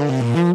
Mm-hmm.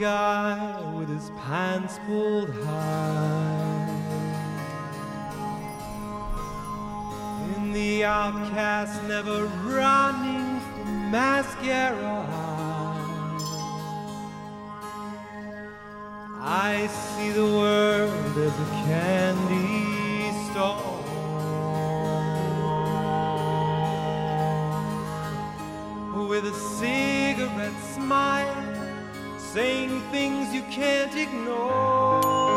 guy with his pants pulled high. In the outcast, never running from mascara. I see the world as a can. things you can't ignore.